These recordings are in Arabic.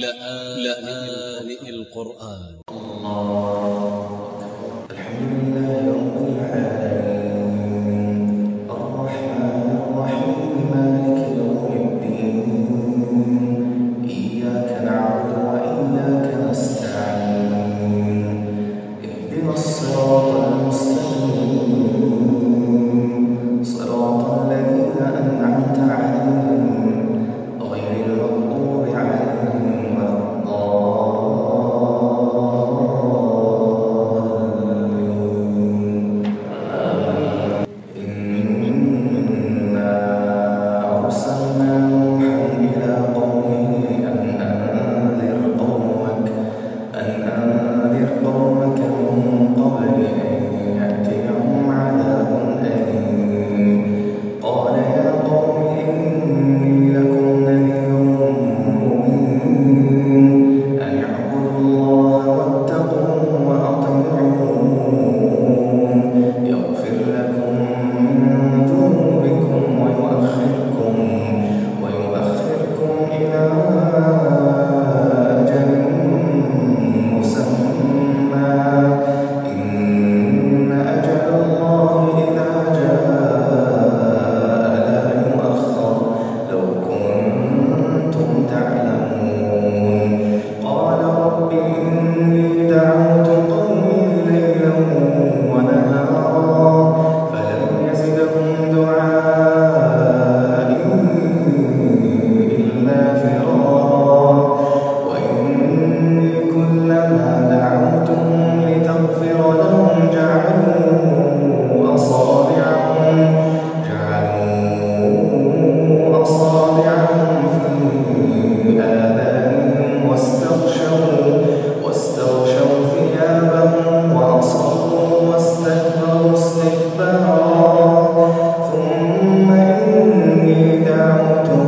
لآن القرآن. الحمد لله رب out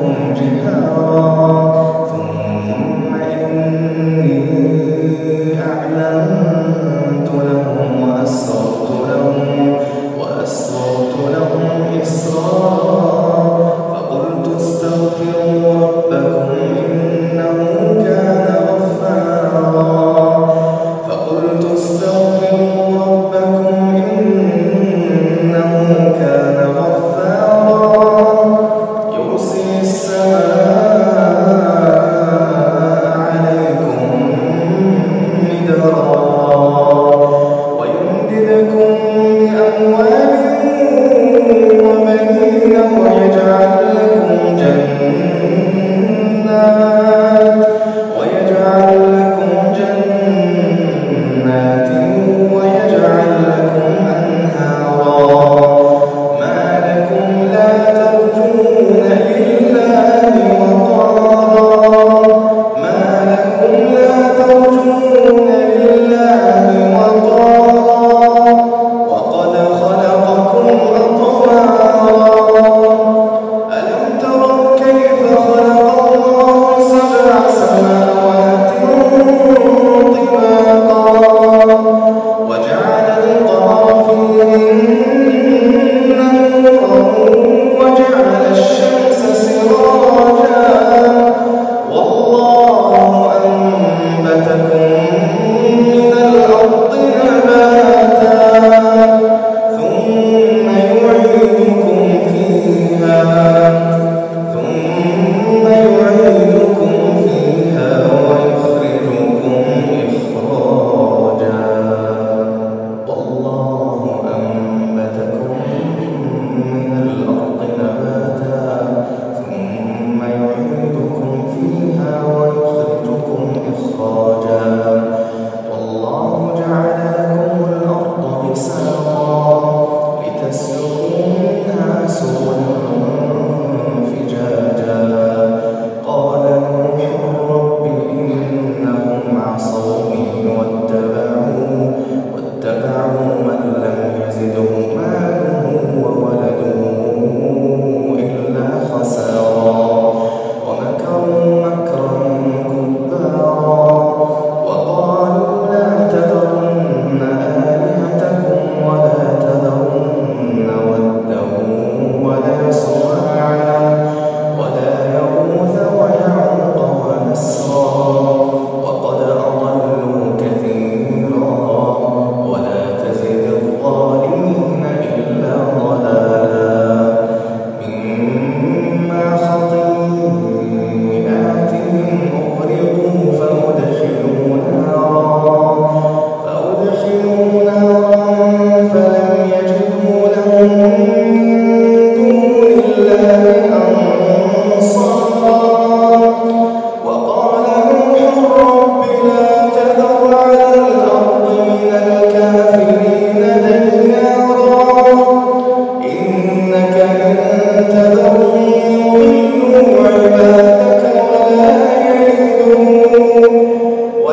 Lord.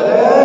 Whatever.